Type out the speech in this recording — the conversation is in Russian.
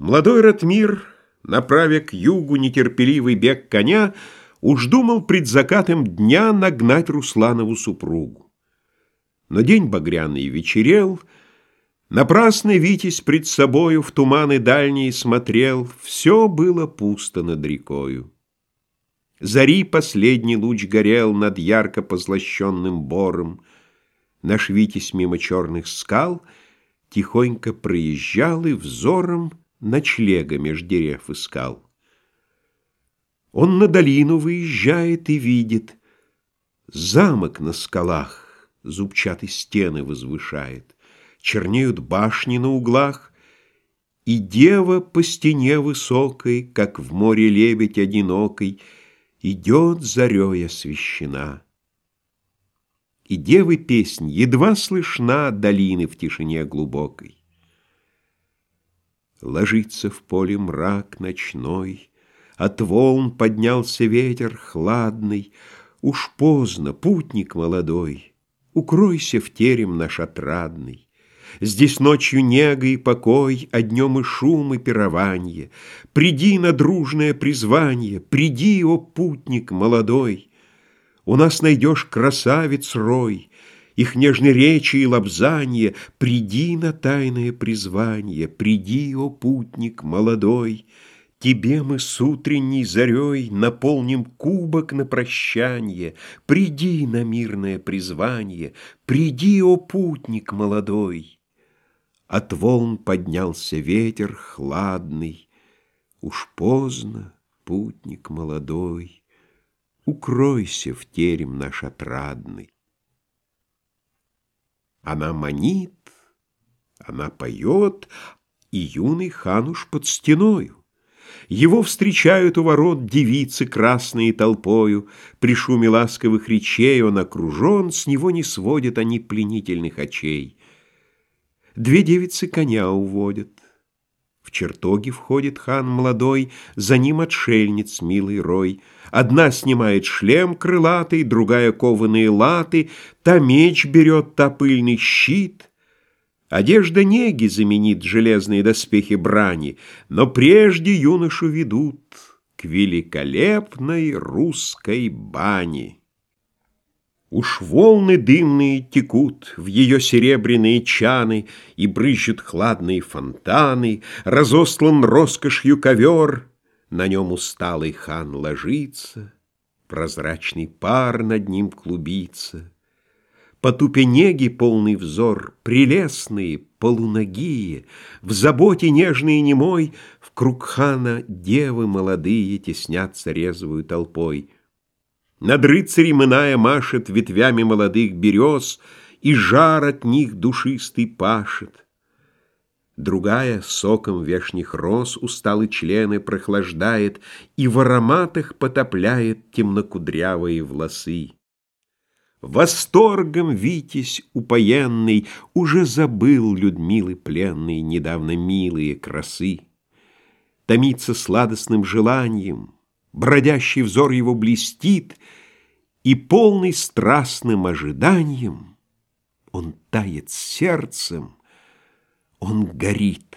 Молодой Ратмир, направя к югу нетерпеливый бег коня, Уж думал пред закатом дня нагнать Русланову супругу. Но день багряный вечерел, Напрасно Витязь пред собою В туманы дальние смотрел, Все было пусто над рекою. Зари последний луч горел Над ярко позлощенным бором. Наш Витязь мимо черных скал Тихонько проезжал и взором Ночлега меж дерев искал. Он на долину выезжает и видит. Замок на скалах зубчатые стены возвышает. Чернеют башни на углах, И дева по стене высокой, Как в море лебедь одинокой, Идет зарей освещена. И девы песнь едва слышна Долины в тишине глубокой. Ложится в поле мрак ночной, от волн поднялся ветер хладный. Уж поздно, путник молодой, Укройся в терем наш отрадный. Здесь ночью нега и покой, А днем и шум, и пирование. Приди на дружное призвание, Приди, о путник молодой. У нас найдешь красавиц рой, Их нежной речи и лобзанье. Приди на тайное призвание, Приди, о путник молодой. Тебе мы с утренней зарей Наполним кубок на прощанье. Приди на мирное призвание, Приди, о путник молодой. От волн поднялся ветер хладный, Уж поздно, путник молодой, Укройся в терем наш отрадный. Она манит, она поет, И юный хан уж под стеною. Его встречают у ворот девицы красные толпою, При шуме ласковых речей он окружен, С него не сводят они пленительных очей. Две девицы коня уводят. В чертоги входит хан молодой, За ним отшельниц милый рой. Одна снимает шлем крылатый, Другая кованые латы, Та меч берет, та пыльный щит — Одежда неги заменит железные доспехи брани, но прежде юношу ведут к великолепной русской бане. Уж волны дымные текут в ее серебряные чаны, И брызжут хладные фонтаны, Разостлан роскошью ковер, На нем усталый хан ложится, Прозрачный пар над ним клубится. По тупе неги полный взор, Прелестные, полуногие, В заботе нежной и немой, В круг хана девы молодые Теснятся резвую толпой. Над рыцарем иная машет Ветвями молодых берез, И жар от них душистый пашет. Другая соком вешних роз Усталые члены прохлаждает И в ароматах потопляет Темнокудрявые волосы. Восторгом Витязь упоенный Уже забыл Людмилы пленной Недавно милые красы. Томится сладостным желанием, Бродящий взор его блестит, И полный страстным ожиданием Он тает сердцем, он горит.